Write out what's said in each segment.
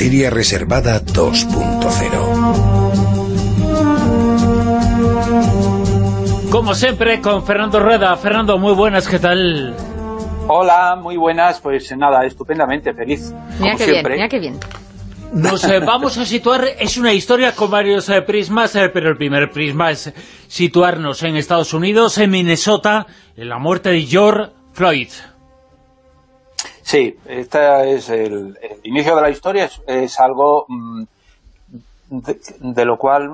Materia Reservada 2.0 Como siempre, con Fernando Rueda. Fernando, muy buenas, ¿qué tal? Hola, muy buenas, pues nada, estupendamente, feliz. Mira qué bien, mira qué bien. Nos eh, vamos a situar, es una historia con varios eh, prismas, eh, pero el primer prisma es situarnos en Estados Unidos, en Minnesota, en la muerte de George Floyd. Sí, este es el, inicio de la historia, es, algo mm, de, lo cual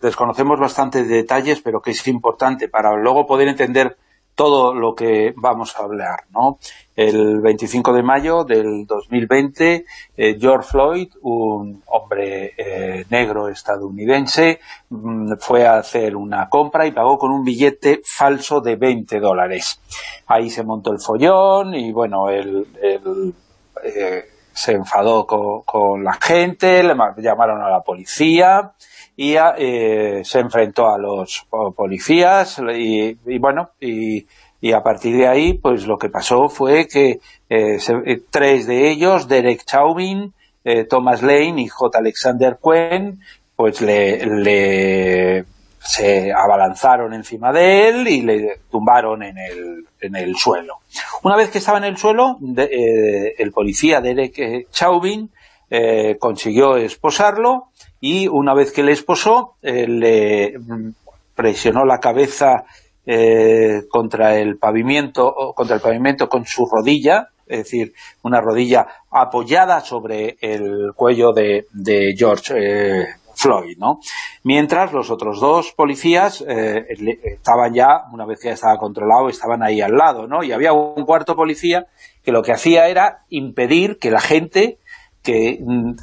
desconocemos bastantes detalles, pero que es importante para luego poder entender todo lo que vamos a hablar, ¿no? El 25 de mayo del 2020, eh, George Floyd, un hombre eh, negro estadounidense, mm, fue a hacer una compra y pagó con un billete falso de 20 dólares. Ahí se montó el follón y, bueno, él, eh, se enfadó con, la gente, le llamaron a la policía y eh, se enfrentó a los policías y, bueno, y, a partir de ahí pues lo que pasó fue que eh, eh, tres de ellos, Derek Chauvin, Thomas Lane y J. Alexander Quinn, pues le, se abalanzaron encima de él y le tumbaron en el, en el suelo. Una vez que estaba en el suelo, el policía Derek Chauvin consiguió esposarlo y una vez que le esposó, eh, le presionó la cabeza eh, contra el pavimento contra el pavimento con su rodilla, es decir, una rodilla apoyada sobre el cuello de, George eh, Floyd, ¿no? Mientras los otros dos policías estaban ya, una vez que ya estaba controlado, estaban ahí al lado, ¿no? Y había un cuarto policía que lo que hacía era impedir que la gente que mm,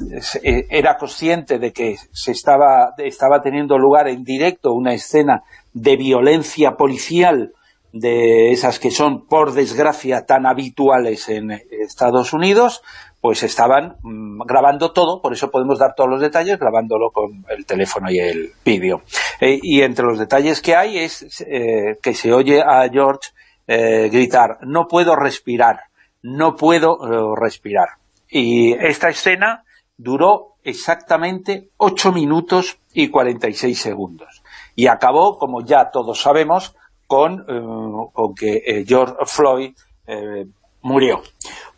eh, era consciente de que se estaba, estaba teniendo lugar en directo una escena de violencia policial de esas que son, por desgracia, tan habituales en Estados Unidos, pues estaban mm, grabando todo, por eso podemos dar todos los detalles, grabándolo con el teléfono y el vídeo. Eh, y entre los detalles que hay es eh, que se oye a George gritar, no puedo respirar, no puedo respirar. Y esta escena duró exactamente 8 minutos y 46 segundos. Y acabó, como ya todos sabemos, con, eh, que eh, George Floyd eh, murió.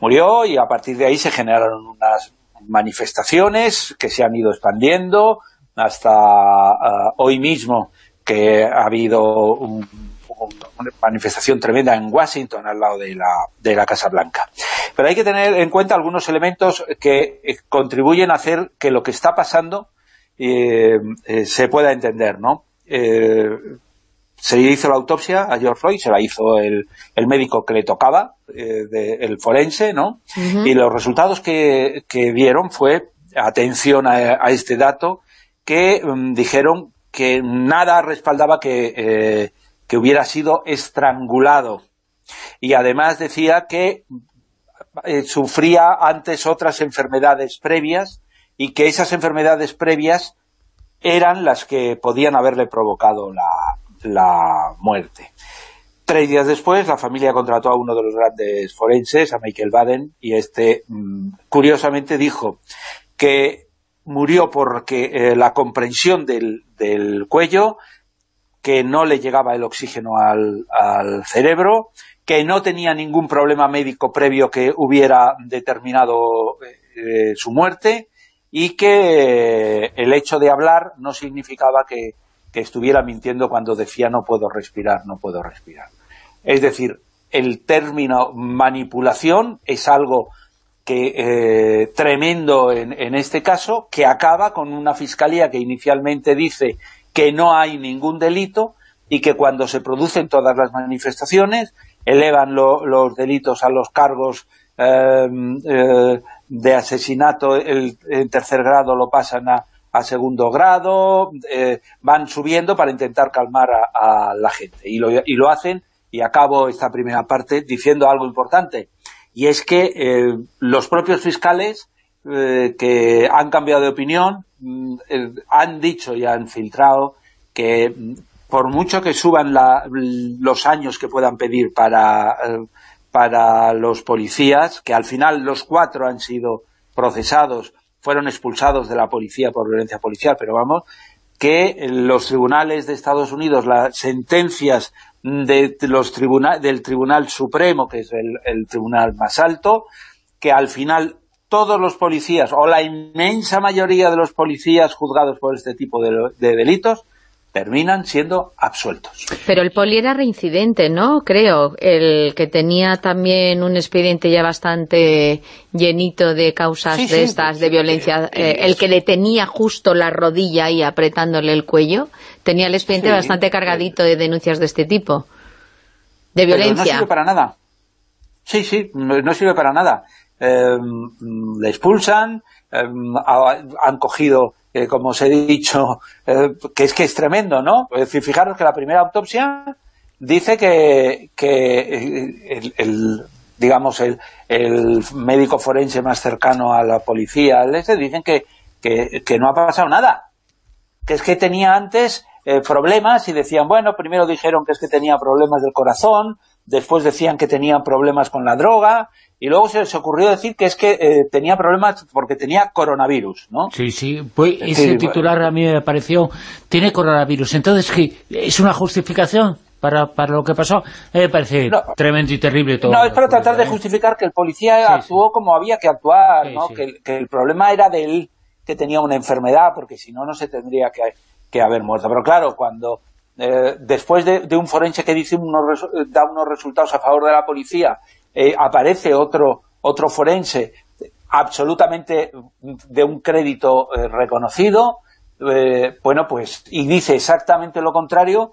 Murió y a partir de ahí se generaron unas manifestaciones que se han ido expandiendo hasta hoy mismo que ha habido un una manifestación tremenda en Washington al lado de la, de la Casa Blanca. Pero hay que tener en cuenta algunos elementos que contribuyen a hacer que lo que está pasando se pueda entender, ¿no? Se hizo la autopsia a George Floyd, se la hizo el, el médico que le tocaba, el forense, ¿no? Y los resultados que, que dieron fue, atención a, este dato, que mm, dijeron que nada respaldaba que que hubiera sido estrangulado. Y además decía que eh, sufría antes otras enfermedades previas y que esas enfermedades previas eran las que podían haberle provocado la, muerte. Tres días después, la familia contrató a uno de los grandes forenses, a Michael Baden, y este, mm, curiosamente, dijo que murió porque eh, la comprensión del, del cuello que no le llegaba el oxígeno al, cerebro, que no tenía ningún problema médico previo que hubiera determinado eh, su muerte y que el hecho de hablar no significaba que, estuviera mintiendo cuando decía no puedo respirar, no puedo respirar. Es decir, el término manipulación es algo que eh, tremendo en, en, este caso, que acaba con una fiscalía que inicialmente dice que no hay ningún delito y que cuando se producen todas las manifestaciones elevan los delitos a los cargos eh, de asesinato, el, en tercer grado lo pasan a, segundo grado, eh, van subiendo para intentar calmar a, la gente. Y lo, y lo, hacen, y acabo esta primera parte diciendo algo importante, y es que eh, los propios fiscales que han cambiado de opinión Mm, han dicho y han filtrado que mm, por mucho que suban los años que puedan pedir para, eh, para los policías, que al final los cuatro han sido procesados fueron expulsados de la policía por violencia policial, pero vamos, que los tribunales de Estados Unidos, las sentencias de los del Tribunal Supremo, que es el, tribunal más alto, que al final todos los policías, o la inmensa mayoría de los policías juzgados por este tipo de delitos, terminan siendo absueltos. Pero el poli era reincidente, ¿no? Creo, el que tenía también un expediente ya bastante llenito de causas de estas, de violencia, eh, el que le tenía justo la rodilla ahí apretándole el cuello, tenía el expediente bastante cargadito de denuncias de este tipo, de violencia. no sirve para nada. Sí, sí, no sirve para nada. Eh, le expulsan, eh, han cogido como os he dicho, eh, que es que es tremendo, ¿no? Es fijaros que la primera autopsia dice que, que el, digamos, el, médico forense más cercano a la policía, este, dicen que, que, no ha pasado nada. Que es que tenía antes eh, problemas y decían, bueno, primero dijeron que es que tenía problemas del corazón, después decían que tenía problemas con la droga, y luego se les ocurrió decir que es que eh, tenía problemas porque tenía coronavirus, ¿no? Sí, sí, pues ese titular a mí me pareció, tiene coronavirus, entonces ¿qué? ¿es una justificación? Para, para lo que pasó, me parece tremendo y terrible todo. No, es para tratar de justificar que el policía actuó como había que actuar, ¿no? Que, el problema era de él que tenía una enfermedad, porque si no, no se tendría que, que haber muerto. Pero claro, cuando eh, después de, un forense que dice unos, da unos resultados a favor de la policía eh, aparece otro, otro forense absolutamente de un crédito eh, reconocido, eh, bueno, pues, y dice exactamente lo contrario,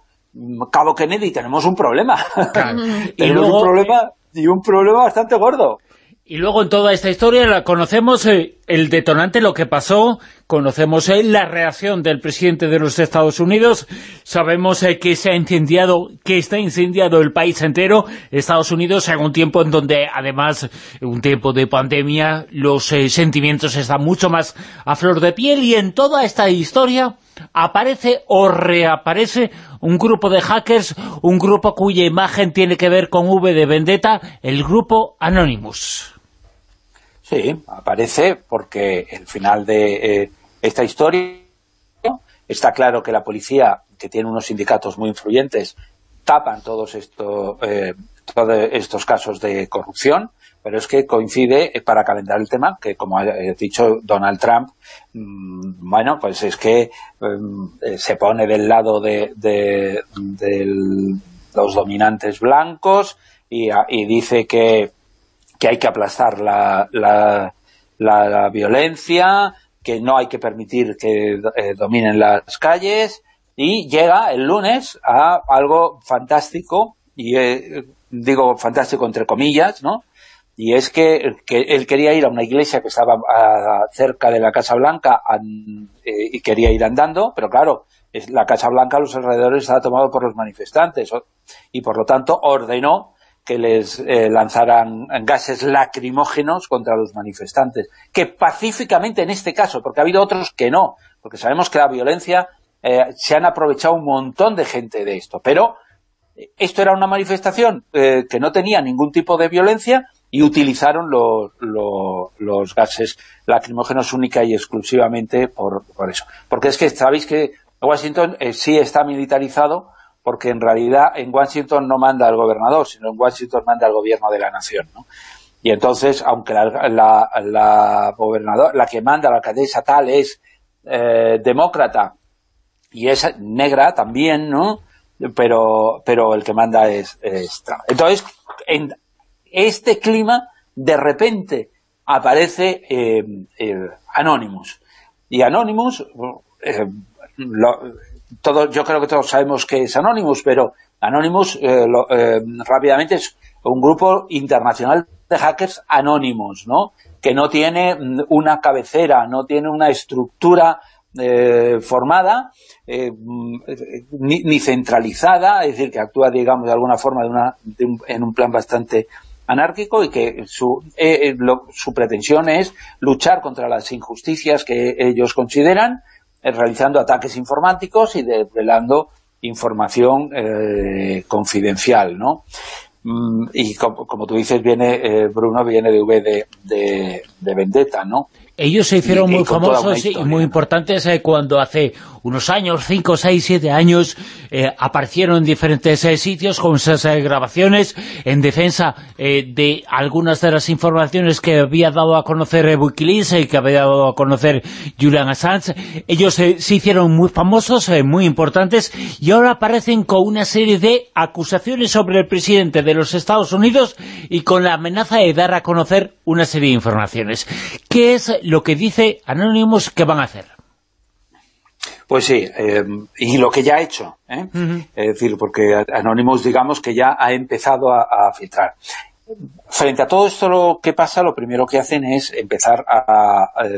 Cabo Kennedy, tenemos un problema. tenemos un problema y un problema bastante gordo. Y luego en toda esta historia la conocemos eh, el detonante, lo que pasó, conocemos eh, la reacción del presidente de los Estados Unidos, sabemos eh, que se ha incendiado, que está incendiado el país entero, Estados Unidos, en un tiempo en donde además, un tiempo de pandemia, los sentimientos están mucho más a flor de piel. Y en toda esta historia aparece o reaparece un grupo de hackers, un grupo cuya imagen tiene que ver con V de Vendetta, el grupo Anonymous. Sí, aparece porque el final de eh, esta historia está claro que la policía, que tiene unos sindicatos muy influyentes, tapan todos, esto, eh, todos estos casos de corrupción, pero es que coincide, eh, para calentar el tema, que como ha dicho Donald Trump, mm, bueno, pues es que mm, se pone del lado de, los dominantes blancos y dice que que hay que aplastar la, la, violencia, que no hay que permitir que eh, dominen las calles, y llega el lunes a algo fantástico, y eh, digo fantástico entre comillas, ¿no? Y es que, él quería ir a una iglesia que estaba cerca de la Casa Blanca eh, y quería ir andando, pero claro, la Casa Blanca a los alrededores estaba tomado por los manifestantes y por lo tanto ordenó que les eh, lanzaran gases lacrimógenos contra los manifestantes, que pacíficamente en este caso, porque ha habido otros que no, porque sabemos que la violencia eh, se han aprovechado un montón de gente de esto, pero eh, esto era una manifestación que no tenía ningún tipo de violencia y utilizaron los, los, gases lacrimógenos única y exclusivamente por, por, eso. Porque es que sabéis que Washington sí está militarizado, porque en realidad en Washington no manda el gobernador, sino en Washington manda el gobierno de la nación, ¿no? Y entonces, aunque la, la, la, la que manda, la alcaldesa tal, es eh, demócrata y es negra también, ¿no? Pero, pero el que manda es, Trump. Entonces, en este clima, de repente, aparece eh, eh Anonymous. Y Anonymous, eh, lo, yo creo que todos sabemos que es Anonymous, pero Anonymous eh, eh, rápidamente es un grupo internacional de hackers anónimos, ¿no? que no tiene mm, una cabecera, no tiene una estructura eh, formada, mm, ni, centralizada, es decir, que actúa, digamos, de alguna forma de una, en un plan bastante anárquico y que su, su pretensión es luchar contra las injusticias que ellos consideran eh, realizando ataques informáticos y desvelando información eh, confidencial, ¿no? Mm, y como, tú dices, viene eh, Bruno viene de V de, vendetta, ¿no? Ellos se hicieron muy famosos y muy importantes eh, cuando hace unos años, 5, 6, 7 años, eh, aparecieron en diferentes eh, sitios con esas grabaciones en defensa de algunas de las informaciones que había dado a conocer Wikileaks y que había dado a conocer Julian Assange. Ellos se hicieron muy famosos, muy importantes, y ahora aparecen con una serie de acusaciones sobre el presidente de los Estados Unidos y con la amenaza de dar a conocer una serie de informaciones. ¿Qué es lo que dice Anonymous que van a hacer. Pues sí, eh, y lo que ya ha hecho, ¿eh? es decir, porque Anonymous digamos que ya ha empezado a, filtrar. Frente a todo esto lo que pasa, lo primero que hacen es empezar a,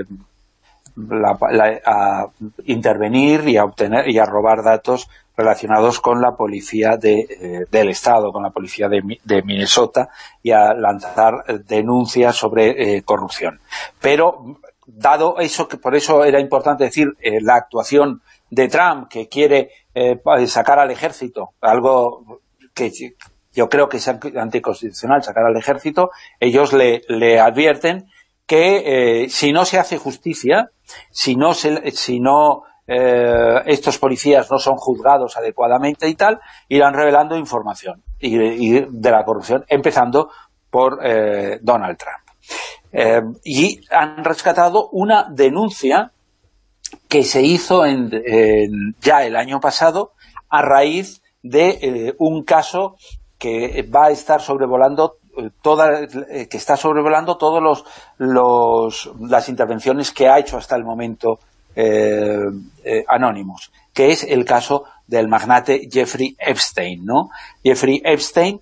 intervenir y a obtener y a robar datos relacionados con la policía eh, del Estado, con la policía de, Minnesota y a lanzar denuncias sobre corrupción. Pero dado eso, que por eso era importante decir eh, la actuación de Trump, que quiere eh, sacar al ejército, algo que yo creo que es anticonstitucional sacar al ejército, ellos le, advierten que eh, si no se hace justicia, si no, si no estos policías no son juzgados adecuadamente y tal, irán revelando información y, de la corrupción, empezando por Donald Trump. Eh, y han rescatado una denuncia que se hizo ya el año pasado a raíz de eh, un caso que va a estar sobrevolando eh, toda, que está sobrevolando todas los, las intervenciones que ha hecho hasta el momento Anonymous, que es el caso del magnate Jeffrey Epstein, ¿no? Jeffrey Epstein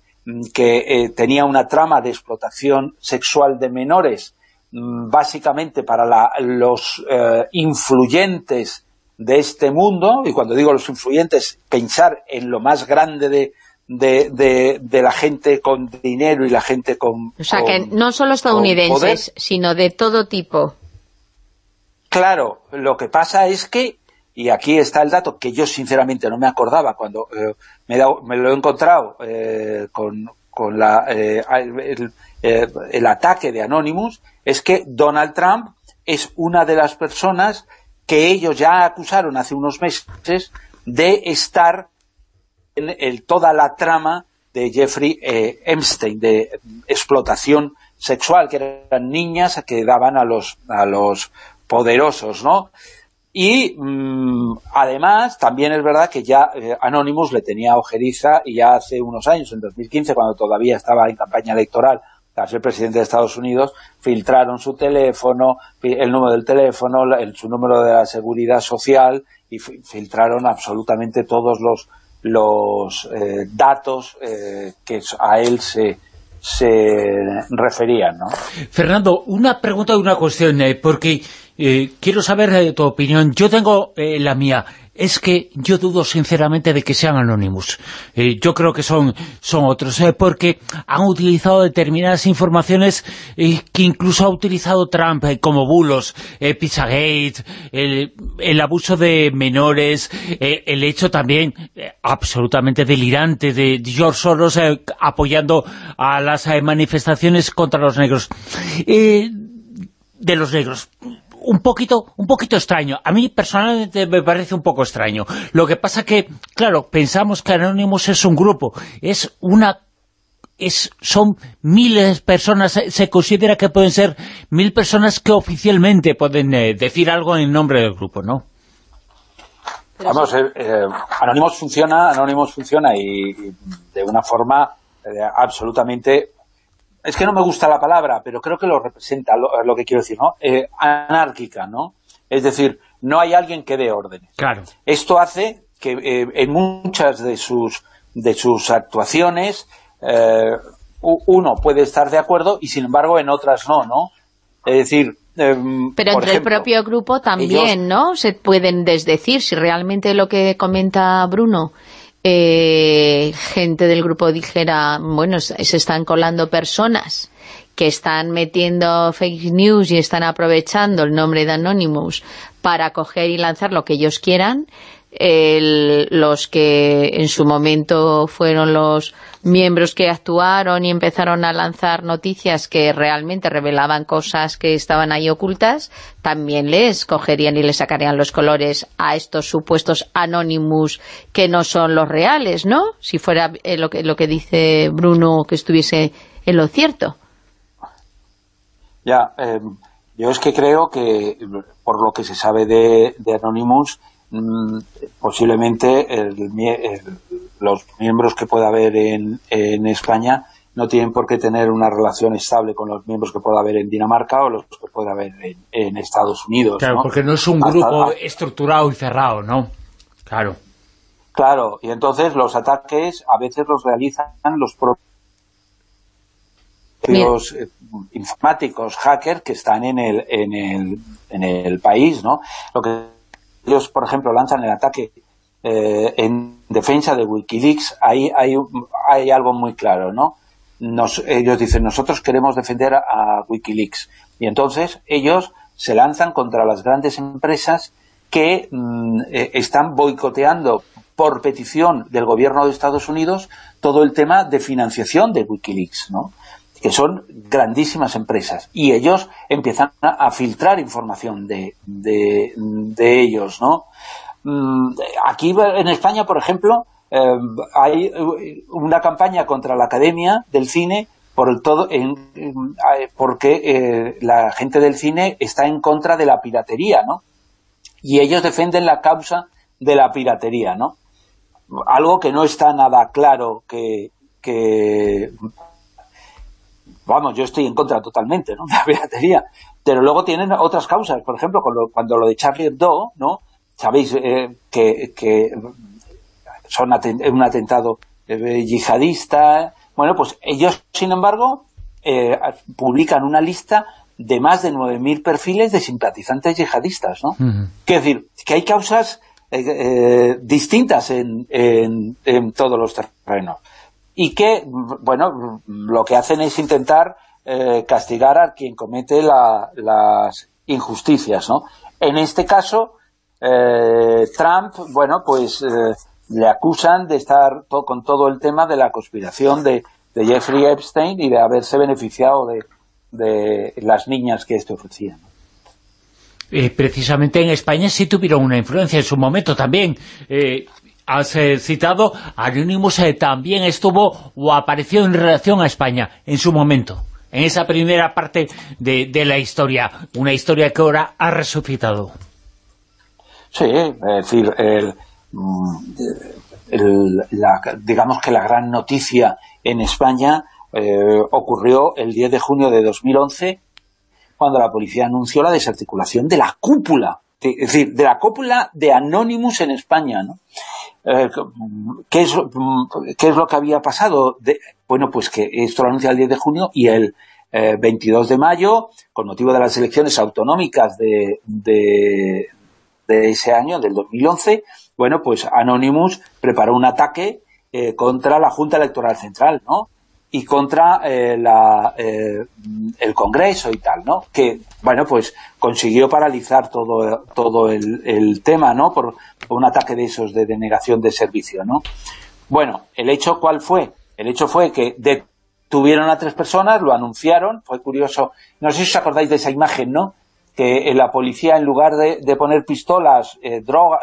que eh, tenía una trama de explotación sexual de menores mm, básicamente para los eh, influyentes de este mundo, y cuando digo los influyentes, pensar en lo más grande de, de, la gente con dinero y la gente con O sea, que no solo estadounidenses, sino de todo tipo. Claro, lo que pasa es que y aquí está el dato que yo sinceramente no me acordaba cuando eh, me, lo he encontrado eh, con, la, eh, el, ataque de Anonymous, es que Donald Trump es una de las personas que ellos ya acusaron hace unos meses de estar en toda la trama de Jeffrey Epstein, de explotación sexual, que eran niñas que daban a los, a los poderosos, ¿no? Y mm, además, también es verdad que ya eh, Anonymous le tenía ojeriza y ya hace unos años, en 2015, cuando todavía estaba en campaña electoral para ser presidente de Estados Unidos, filtraron su teléfono, el número del teléfono, su número de la seguridad social y filtraron absolutamente todos los, los eh, datos eh, que a él se, se referían. ¿no? Fernando, una pregunta y una cuestión, porque eh, quiero saber eh, tu opinión. Yo tengo eh, la mía. Es que yo dudo sinceramente de que sean anónimos. yo creo que son, son otros, porque han utilizado determinadas informaciones que incluso ha utilizado Trump, como bulos, Pizzagate, el, el, abuso de menores, el hecho también absolutamente delirante de George Soros apoyando a las manifestaciones contra los negros. de los negros un poquito, un poquito extraño. A mí personalmente me parece un poco extraño. Lo que pasa que, claro, pensamos que Anonymous es un grupo, es una es, son miles de personas, se considera que pueden ser mil personas que oficialmente pueden eh, decir algo en nombre del grupo, ¿no? Vamos, eh, eh, Anonymous funciona, Anonymous funciona y, de una forma absolutamente es que no me gusta la palabra, pero creo que lo representa lo, que quiero decir, ¿no? Eh, anárquica, ¿no? Es decir, no hay alguien que dé órdenes. Claro. Esto hace que eh, en muchas de sus, de sus actuaciones eh, uno puede estar de acuerdo y sin embargo en otras no, ¿no? Es decir, em, pero entre el propio grupo también, ¿no? Se pueden desdecir si realmente lo que comenta Bruno eh, gente del grupo dijera, bueno, se están colando personas que están metiendo fake news y están aprovechando el nombre de Anonymous para coger y lanzar lo que ellos quieran, los que en su momento fueron los miembros que actuaron y empezaron a lanzar noticias que realmente revelaban cosas que estaban ahí ocultas, también les cogerían y les sacarían los colores a estos supuestos Anonymous que no son los reales, ¿no? Si fuera eh, lo, que, lo que dice Bruno que estuviese en lo cierto. Ya, eh, yo es que creo que, por lo que se sabe de, de Anonymous, mm, posiblemente los miembros que pueda haber en, en, España no tienen por qué tener una relación estable con los miembros que pueda haber en Dinamarca o los que pueda haber en, Estados Unidos. Claro, porque no es un grupo estructurado y cerrado, ¿no? Claro. Claro, y entonces los ataques a veces los realizan los propios los eh, informáticos, hackers que están en el, en el, en el país, ¿no? Lo que ellos, por ejemplo, lanzan el ataque eh, en defensa de Wikileaks, ahí hay, hay algo muy claro, ¿no? ellos dicen, nosotros queremos defender a, Wikileaks. Y entonces ellos se lanzan contra las grandes empresas que mm, eh, están boicoteando por petición del gobierno de Estados Unidos todo el tema de financiación de Wikileaks, ¿no? Que son grandísimas empresas, y ellos empiezan a, filtrar información de, de, ellos, ¿no? Mm, aquí en España, por ejemplo, eh, hay una campaña contra la Academia del Cine por el todo en, porque eh, la gente del cine está en contra de la piratería, ¿no? Y ellos defienden la causa de la piratería, ¿no? Algo que no está nada claro que vamos, yo estoy en contra totalmente ¿no? de la piratería, pero luego tienen otras causas, por ejemplo, cuando, lo de Charlie Hebdo, ¿no? Sabéis eh, que, que, son un atentado eh, yihadista, bueno, pues ellos, sin embargo, eh, publican una lista de más de 9.000 perfiles de simpatizantes yihadistas, ¿no? Quiero decir, que hay causas distintas en, en todos los terrenos y que, bueno, lo que hacen es intentar eh, castigar a quien comete las injusticias, ¿no? En este caso, eh, Trump, bueno, pues eh, le acusan de estar con todo el tema de la conspiración de, Jeffrey Epstein y de haberse beneficiado de, de las niñas que esto ofrecía. precisamente en España sí tuvieron una influencia en su momento también has eh, citado, Anonymous eh, también estuvo o apareció en relación a España en su momento, en esa primera parte de, la historia, una historia que ahora ha resucitado. Sí, es decir, mm, digamos que la gran noticia en España eh, ocurrió el 10 de junio de 2011, cuando la policía anunció la desarticulación de la cúpula, es decir, de la cúpula de Anonymous en España, ¿no? Eh, ¿qué, es, ¿qué es lo que había pasado? bueno, pues que esto lo anuncia el 10 de junio y el 22 eh, de mayo, con motivo de las elecciones autonómicas de, de, ese año, del 2011, bueno, pues Anonymous preparó un ataque eh, contra la Junta Electoral Central, ¿no? y contra eh, eh, el Congreso y tal, ¿no? Que, bueno, pues consiguió paralizar todo, todo el, tema, ¿no? Por, un ataque de esos de denegación de servicio, ¿no? Bueno, ¿el hecho cuál fue? El hecho fue que detuvieron a tres personas, lo anunciaron, fue curioso, no sé si os acordáis de esa imagen, ¿no? que la policía en lugar de, poner pistolas, eh, droga,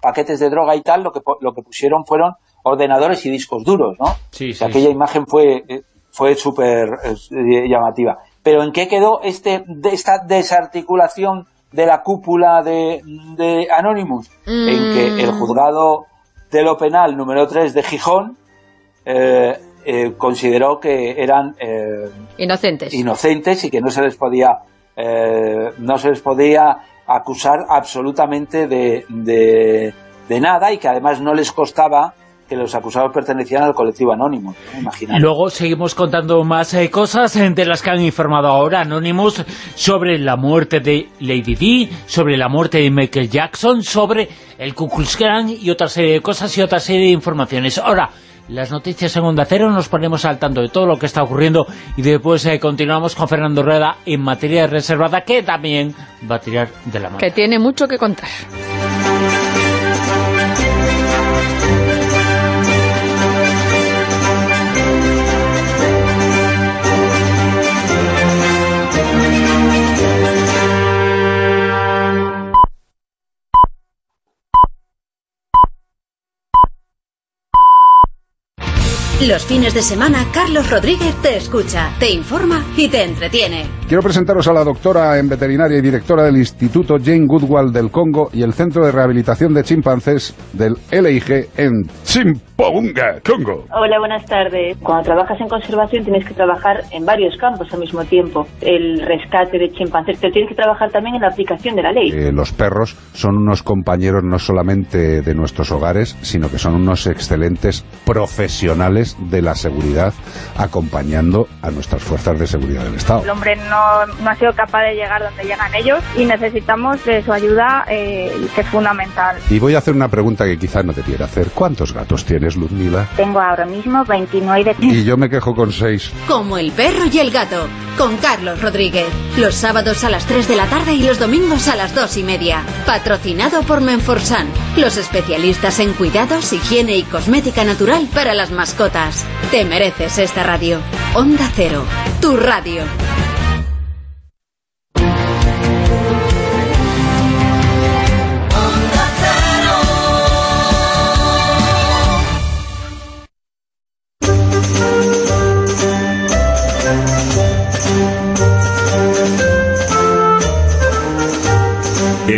paquetes de droga y tal, lo que, lo que pusieron fueron ordenadores y discos duros, ¿no? Sí, sí, aquella imagen fue, eh, fue súper eh, llamativa. Pero ¿en qué quedó este, de esta desarticulación de la cúpula de, de Anonymous? En que el mm. juzgado de lo penal número 3 de Gijón eh, consideró que eran inocentes inocentes y que no se les podía no se les podía acusar absolutamente de, de, de nada y que además no les costaba que los acusados pertenecían al colectivo Anónimo, ¿no? Luego seguimos contando más eh, cosas eh, de las que han informado ahora Anonymous sobre la muerte de Lady Di, sobre la muerte de Michael Jackson, sobre el Ku Klux Klan y otra serie de cosas y otra serie de informaciones. Ahora, las noticias en Onda Cero, nos ponemos al tanto de todo lo que está ocurriendo y después eh, continuamos con Fernando Rueda en materia reservada, que también va a tirar de la mano. Que tiene mucho que contar. Los fines de semana, Carlos Rodríguez te escucha, te informa y te entretiene. Quiero presentaros a la doctora en veterinaria y directora del Instituto Jane Goodwall del Congo y el Centro de Rehabilitación de Chimpancés del LIG en Chimpounga, Congo. Hola, buenas tardes. Cuando trabajas en conservación tienes que trabajar en varios campos al mismo tiempo. El rescate de chimpancés, pero tienes que trabajar también en la aplicación de la ley. Eh, los perros son unos compañeros no solamente de nuestros hogares, sino que son unos excelentes profesionales de la seguridad acompañando a nuestras fuerzas de seguridad del Estado. El hombre no, no ha sido capaz de llegar donde llegan ellos y necesitamos de su ayuda, eh, que es fundamental. Y voy a hacer una pregunta que quizás no te quiera hacer. ¿Cuántos gatos tienes, Luzmila? Tengo ahora mismo 29 Y yo me quejo con seis. Como el perro y el gato, con Carlos Rodríguez. Los sábados a las 3 de la tarde y los domingos a las 2 y media. Patrocinado por Menforsan, los especialistas en cuidados, higiene y cosmética natural para las mascotas. Te mereces esta radio. Onda Cero, tu radio.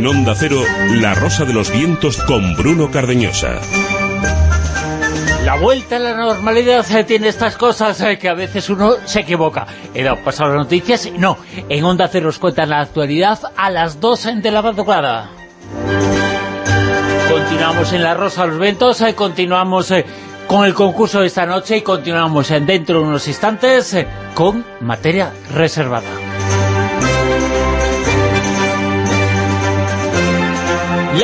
En Onda Cero, La Rosa de los Vientos con Bruno Cardeñosa. La vuelta a la normalidad eh, tiene estas cosas eh, que a veces uno se equivoca. He dado pasado las noticias, no. En Onda Cero os cuentan la actualidad a las 2 de la madrugada. Continuamos en La Rosa de los Vientos, eh, continuamos eh, con el concurso de esta noche y continuamos en dentro de unos instantes eh, con materia reservada.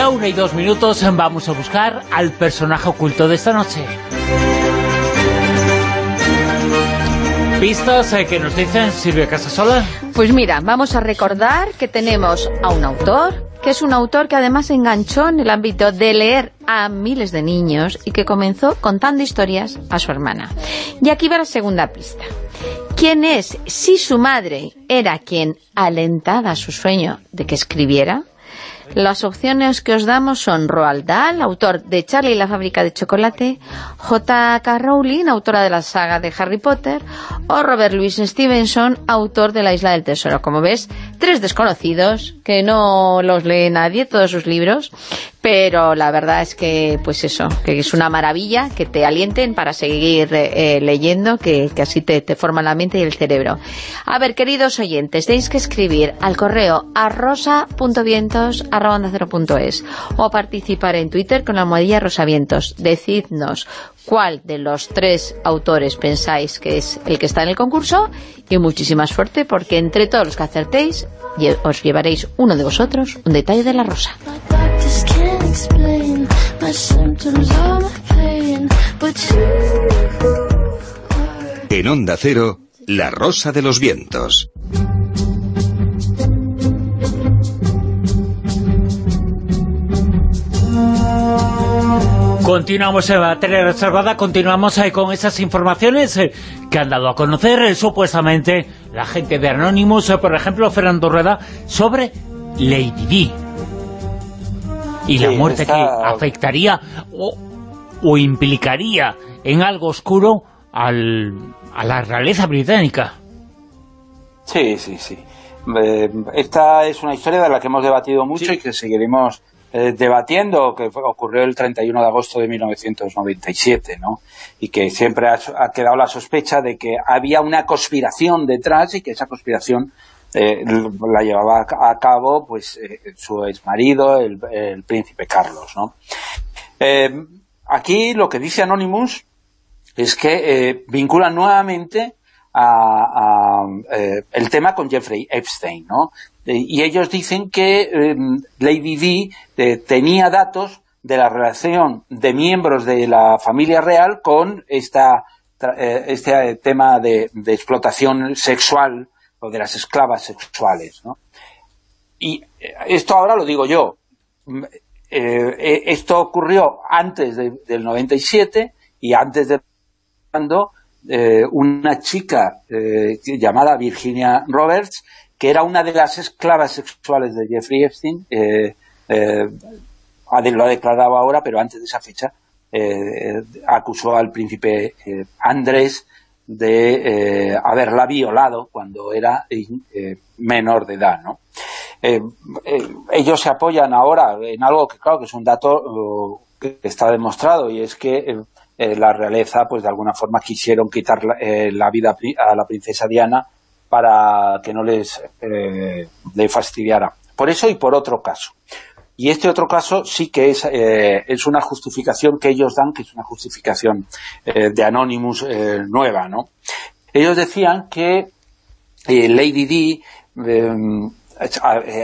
Y a una y dos minutos vamos a buscar al personaje oculto de esta noche. Pistas eh, que nos dicen Silvia Casasola. Pues mira, vamos a recordar que tenemos a un autor, que es un autor que además enganchó en el ámbito de leer a miles de niños y que comenzó contando historias a su hermana. Y aquí va la segunda pista. ¿Quién es si su madre era quien alentaba su sueño de que escribiera? Las opciones que os damos son Roald Dahl, autor de Charlie y la fábrica de chocolate, J.K. Rowling, autora de la saga de Harry Potter, o Robert Louis Stevenson, autor de La Isla del Tesoro. Como ves, tres desconocidos, que no los lee nadie, todos sus libros, pero la verdad es que, pues eso, que es una maravilla que te alienten para seguir eh, leyendo, que, que así te, te forman la mente y el cerebro. A ver, queridos oyentes, tenéis que escribir al correo a rosa.vientos.es o participar en Twitter con la almohadilla rosavientos. Decidnos cuál de los tres autores pensáis que es el que está en el concurso y muchísima suerte porque entre todos los que acertéis os llevaréis uno de vosotros un detalle de la rosa. En Onda Cero, La Rosa de los Vientos. Continuamos en materia reservada, continuamos eh, con esas informaciones eh, que han dado a conocer eh, supuestamente la gente de Anonymous, eh, por ejemplo, Fernando Rueda, sobre Lady Di. Y la muerte que afectaría o, o implicaría en algo oscuro al, a la realeza británica. Sí, sí, sí. Esta es una historia de la que hemos debatido mucho y que seguiremos eh, debatiendo, que ocurrió el 31 de agosto de 1997, ¿no? Y que siempre ha, quedado la sospecha de que había una conspiración detrás y que esa conspiración eh, la llevaba a cabo pues eh, su exmarido, el, el príncipe Carlos, aquí lo que dice Anonymous es que vinculan nuevamente a, eh, el tema con Jeffrey Epstein, ¿no? Eh, y ellos dicen que eh, Lady eh, tenía datos de la relación de miembros de la familia real con esta, eh, este tema de, explotación sexual o de las esclavas sexuales, ¿no? Y eh, esto ahora lo digo yo. Mm, eh, eh, esto ocurrió antes de- del 97 y antes de cuando eh, una chica eh, llamada Virginia Roberts, que era una de las esclavas sexuales de Jeffrey Epstein, eh, eh, lo ha declarado ahora, pero antes de esa fecha acusó al príncipe Andrés de haberla violado cuando era menor de edad, ¿no? ellos se apoyan ahora en algo que claro que es un dato que está demostrado y es que la realeza pues de alguna forma quisieron quitar la, vida a la princesa Diana para que no les le fastidiara. Por eso y por otro caso. Y este otro caso sí que es, eh, es una justificación que ellos dan, que es una justificación eh, de Anonymous eh, nueva, ¿no? Ellos decían que Lady Di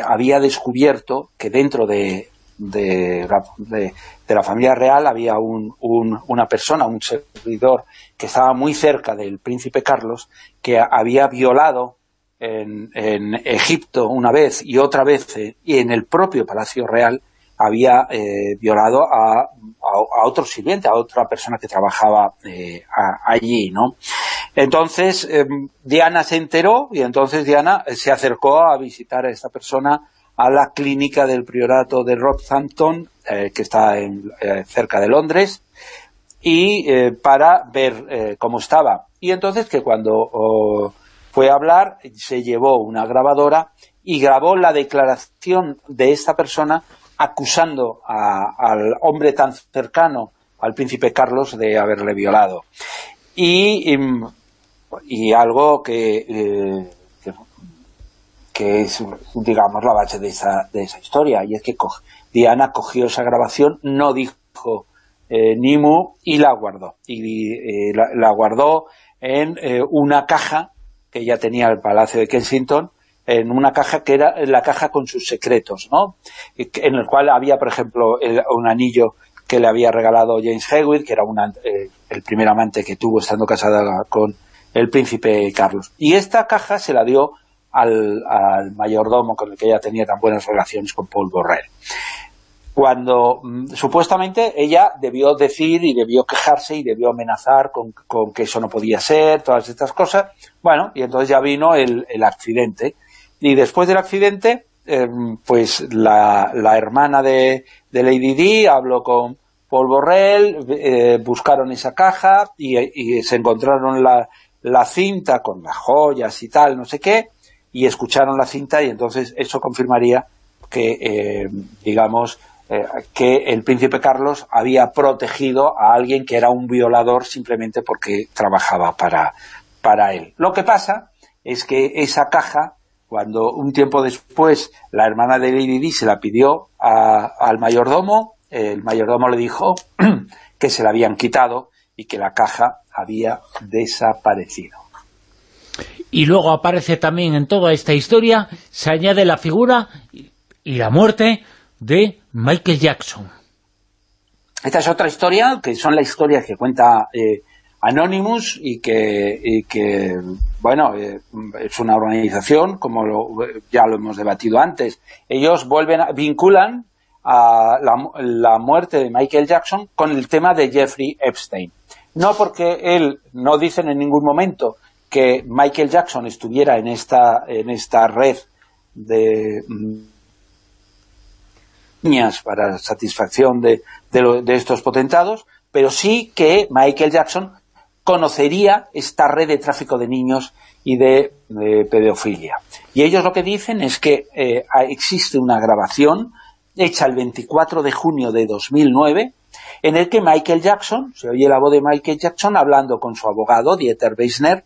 había descubierto que dentro de, de, la familia real había un, una persona, un servidor que estaba muy cerca del príncipe Carlos, que había violado en, en, Egipto una vez y otra vez eh, y en el propio Palacio Real había eh, violado a, a, otro sirviente, a otra persona que trabajaba eh, allí, ¿no? Entonces, em, Diana se enteró y entonces Diana se acercó a visitar a esta persona a la clínica del priorato de Rockhampton, que está en, cerca de Londres, y para ver cómo estaba. Y entonces que cuando... Fue a hablar, se llevó una grabadora y grabó la declaración de esta persona acusando al hombre tan cercano al príncipe Carlos de haberle violado. Y, algo eh, que, que, es, digamos, la base de esa, de esa historia, y es que Diana cogió esa grabación, no dijo eh, Nimu y la guardó. Y eh, la, guardó en una caja que ya tenía el Palacio de Kensington, en una caja que era la caja con sus secretos, ¿no? En el cual había, por ejemplo, un anillo que le había regalado James Hewitt, que era eh, el primer amante que tuvo estando casada con el príncipe Carlos. Y esta caja se la dio al, al mayordomo con el que ella tenía tan buenas relaciones con Paul Borrell cuando mm, supuestamente ella debió decir y debió quejarse y debió amenazar con, que eso no podía ser, todas estas cosas. Bueno, y entonces ya vino el, accidente. Y después del accidente, em, pues la, hermana de, Lady Di habló con Paul Borrell, eh, buscaron esa caja y, se encontraron la, la cinta con las joyas y tal, no sé qué, y escucharon la cinta y entonces eso confirmaría que, eh, digamos, eh, que el príncipe Carlos había protegido a alguien que era un violador simplemente porque trabajaba para, para él. Lo que pasa es que esa caja, cuando un tiempo después la hermana de Lady Di se la pidió al mayordomo, el mayordomo le dijo que se la habían quitado y que la caja había desaparecido. Y luego aparece también en toda esta historia, se añade la figura y la muerte de Michael Jackson. Esta es otra historia, que son las historias que cuenta eh, Anonymous y que, bueno, eh, es una organización, como ya lo hemos debatido antes. Ellos vuelven vinculan a la, muerte de Michael Jackson con el tema de Jeffrey Epstein. No porque él, no dicen en ningún momento que Michael Jackson estuviera en esta, en esta red de para satisfacción de, estos potentados, pero sí que Michael Jackson conocería esta red de tráfico de niños y de, pedofilia. Y ellos lo que dicen es que eh, existe una grabación hecha el 24 de junio de 2009 en el que Michael Jackson, se oye la voz de Michael Jackson hablando con su abogado, Dieter Beisner,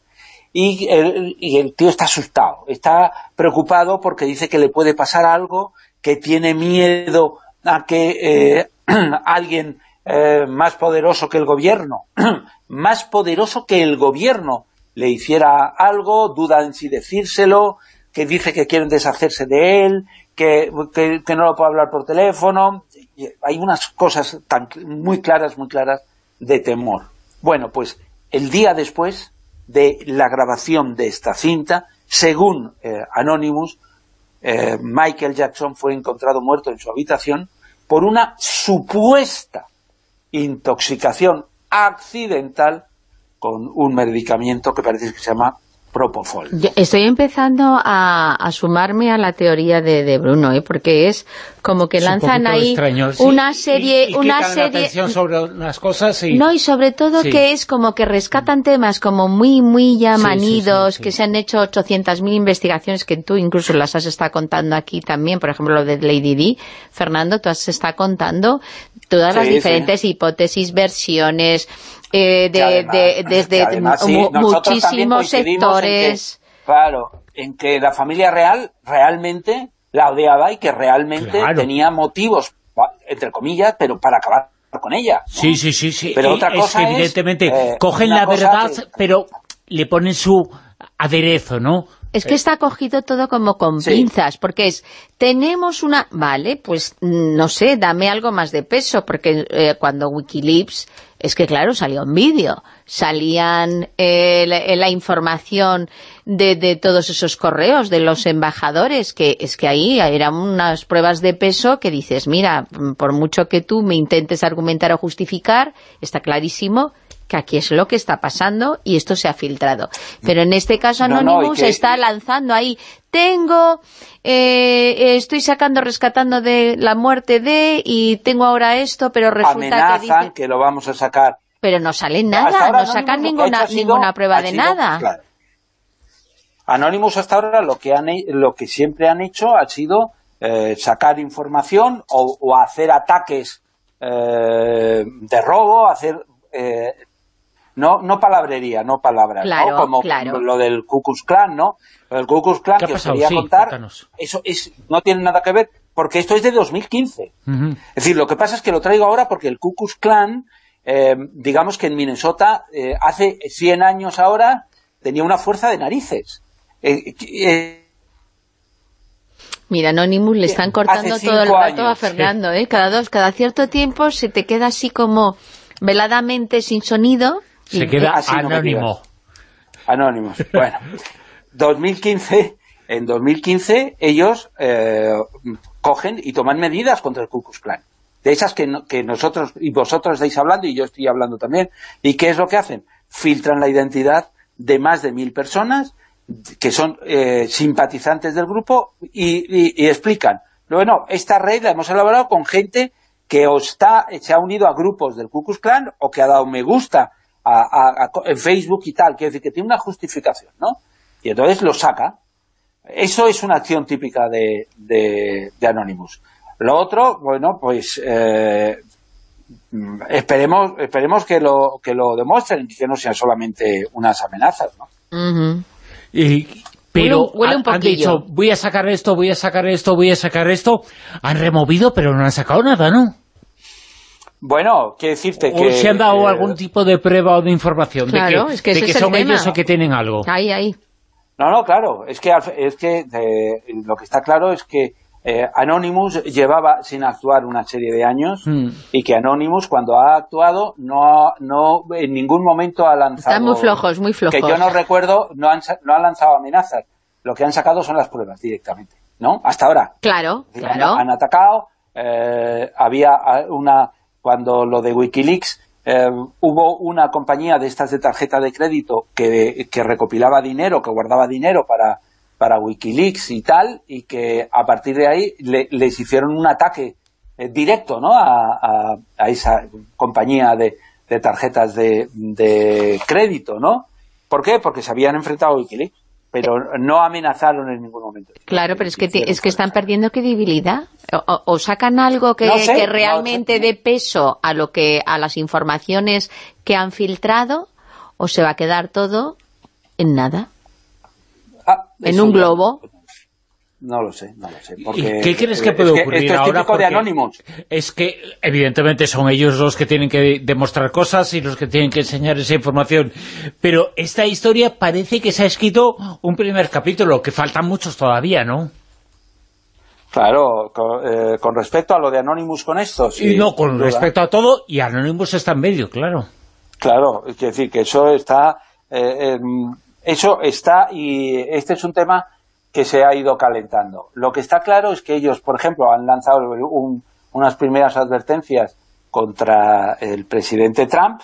y el, y el tío está asustado, está preocupado porque dice que le puede pasar algo que tiene miedo a que eh, alguien eh, más poderoso que el gobierno, más poderoso que el gobierno le hiciera algo, duda en si decírselo, que dice que quieren deshacerse de él, que, no lo puede hablar por teléfono. Hay unas cosas tan, muy claras, muy claras de temor. Bueno, pues el día después de la grabación de esta cinta, según eh, Anonymous, eh, Michael Jackson fue encontrado muerto en su habitación por una supuesta intoxicación accidental con un medicamento que parece que se llama Propofol. Yo estoy empezando a, a sumarme a la teoría de, de Bruno, ¿eh? porque es como que lanzan ahí extraño, sí. una serie... Y- y una serie atención sobre unas cosas y... No, y sobre todo Sí. que es como que rescatan temas como muy, muy ya Sí, sí, manidos, sí, sí. que se han hecho 800.000 investigaciones que tú incluso las has estado contando aquí también, por ejemplo, lo de Lady Di. Fernando, tú has estado contando todas las diferentes hipótesis, versiones, eh, de, además- de- desde además, sí, muchísimos coincidimos en que- sectores. claro, en que la familia real realmente la odiaba y que realmente Claro. tenía motivos, entre comillas, pero para acabar con ella. ¿no? Sí, sí, sí, sí. Pero Y otra es cosa que es, evidentemente eh, cogen la cosa verdad, que- pero le ponen su aderezo, ¿no? Es que está cogido todo como con Sí. pinzas, porque es, tenemos una, vale, pues no sé, dame algo más de peso, porque eh, cuando Wikileaks, es que claro, salió un vídeo, salían eh, la, eh, la información de, de todos esos correos de los embajadores, que es que ahí eran unas pruebas de peso que dices, mira, por mucho que tú me intentes argumentar o justificar, está clarísimo que aquí es lo que está pasando y esto se ha filtrado. Pero en este caso No, no, Anonymous que- está lanzando ahí, tengo, eh, estoy sacando, rescatando de la muerte de, y tengo ahora esto, pero resulta que Amenazan dice... que lo vamos a sacar. Pero no sale nada, no sacan que ninguna, hecho ha sido- ninguna prueba de sido- nada. claro. Anonymous hasta ahora lo que han lo que siempre han hecho ha sido eh, sacar información o, o hacer ataques eh, de robo, hacer eh, no no palabrería, no palabras, ¿no? Claro, como claro. lo del Ku Klux Klan, ¿no? Lo del Ku Klux Klan ¿Qué ha que os quería Sí, contar, cuéntanos. eso es no tiene nada que ver porque esto es de 2015. Ujú. Es decir, lo que pasa es que lo traigo ahora porque el Ku Klux Klan, eh, digamos que en Minnesota, eh, hace 100 años ahora, tenía una fuerza de narices. Eh, eh, Mira, Anonymous le están cortando todo el rato a años, Fernando, ¿eh? Cada dos, cada cierto tiempo se te queda así como veladamente sin sonido. Se queda Así no anónimo. Anónimos. Bueno, 2015, en 2015 ellos eh, cogen y toman medidas contra el Ku Klux Klan. De esas que, no- que nosotros y vosotros estáis hablando y yo estoy hablando también. ¿Y qué es lo que hacen? Filtran la identidad de más de mil personas que son eh, simpatizantes del grupo y, y- y explican. Bueno, esta red la hemos elaborado con gente que o está, se ha unido a grupos del Ku Klux Klan o que ha dado me gusta a- a- a- en Facebook y tal. Quiere decir que tiene una justificación, ¿no? Y entonces lo saca. Eso es una acción típica de, de, de Anonymous. Lo otro, bueno, pues eh, esperemos esperemos que lo que lo demuestren y que no sean solamente unas amenazas, ¿no? Ujú. Y- pero Huele un- huele un han- dicho, voy a sacar esto, voy a sacar esto, voy a sacar esto. Han removido, pero no han sacado nada, ¿no? Bueno, quiero decirte ¿O que... se han dado eh, algún tipo de prueba o de información Claro, de que, es que de ese que es el son tema. ellos o que tienen algo? Ahí, ahí. No, no, claro, es que, al- es que eh, lo que está claro es que eh, Anonymous llevaba sin actuar una serie de años Mm. y que Anonymous cuando ha actuado no, ha- no en ningún momento ha lanzado... Están muy flojos, muy flojos. Que yo no recuerdo, no han, no han lanzado amenazas, lo que han sacado son las pruebas directamente, ¿no? Hasta ahora. Claro, decir, claro. Han, han atacado, eh, había ah, una, cuando lo de Wikileaks, eh, hubo una compañía de estas de tarjeta de crédito que, que recopilaba dinero, que guardaba dinero para, para Wikileaks y tal, y que a partir de ahí le- les hicieron un ataque eh, directo ¿no? a, a- a esa compañía de, de tarjetas de, de crédito, ¿no? ¿Por qué? Porque se habían enfrentado a Wikileaks, pero no amenazaron en ningún momento. Claro, pero es que, es que están perdiendo credibilidad. O, sacan algo que, No sé, que no realmente dé peso a lo que a las informaciones que han filtrado, o se va a quedar todo en nada, Ah, en un globo. No lo sé, no lo sé. ¿Y Porque, qué crees que puede es ocurrir esto es ahora? típico de Anonymous. Es que, evidentemente, son ellos los que tienen que demostrar cosas y los que tienen que enseñar esa información. Pero esta historia parece que se ha escrito un primer capítulo, que faltan muchos todavía, ¿no? Claro, con, eh, con respecto a lo de Anonymous con esto, sí, y no, con duda. respecto a todo, y Anonymous está en medio, claro. Claro, es decir, que eso está... eh, eso está y este es un tema que se ha ido calentando. Lo que está claro es que ellos, por ejemplo, han lanzado un- unas primeras advertencias contra el presidente Trump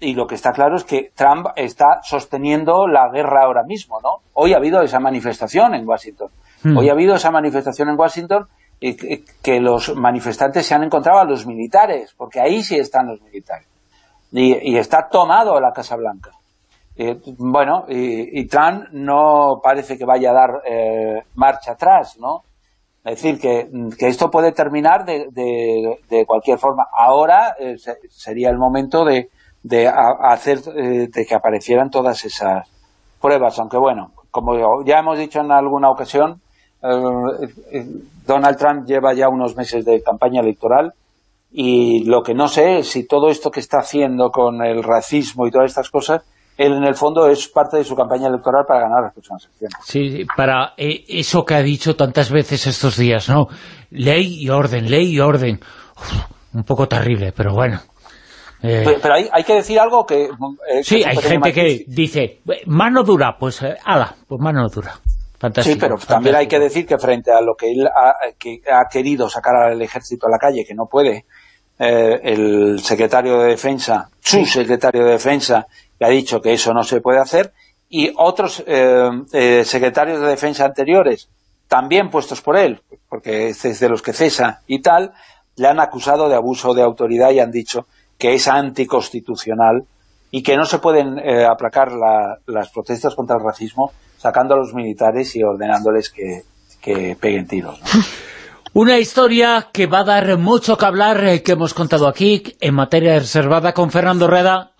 y lo que está claro es que Trump está sosteniendo la guerra ahora mismo, ¿no? Hoy ha habido esa manifestación en Washington. Hmm. Hoy ha habido esa manifestación en Washington y que, que los manifestantes se han encontrado a los militares, porque ahí sí están los militares. Y, y está tomado la Casa Blanca. Eh, bueno, y, y Trump no parece que vaya a dar eh, marcha atrás, ¿no? Es decir, que, que esto puede terminar de, de, cualquier forma. Ahora eh, se- sería el momento de, de a- hacer eh, de que aparecieran todas esas pruebas, aunque bueno, como ya hemos dicho en alguna ocasión, Donald Trump lleva ya unos meses de campaña electoral y lo que no sé es si todo esto que está haciendo con el racismo y todas estas cosas, él en el fondo es parte de su campaña electoral para ganar las próximas elecciones. Sí, para eh, eso que ha dicho tantas veces estos días, ¿no? Ley y orden, ley y orden. Uf, un poco terrible, pero bueno. Eh, Pero, pero hay, hay que decir algo que... eh, sí, hay gente que dice, "Eh, mano dura, pues, eh, ala, pues mano dura. Fantástico. Sí, pero también hay que decir que frente a lo que él ha, que ha querido sacar al ejército a la calle, que no puede, eh, el secretario de Defensa, su secretario de Defensa, que ha dicho que eso no se puede hacer, y otros eh, eh, secretarios de Defensa anteriores, también puestos por él, porque es de los que cesa y tal, le han acusado de abuso de autoridad y han dicho que es anticonstitucional y que no se pueden eh, aplacar la- las protestas contra el racismo sacando a los militares y ordenándoles que, que peguen tiros. Una historia que va a dar mucho que hablar, que hemos contado aquí, en materia reservada con Fernando Reda.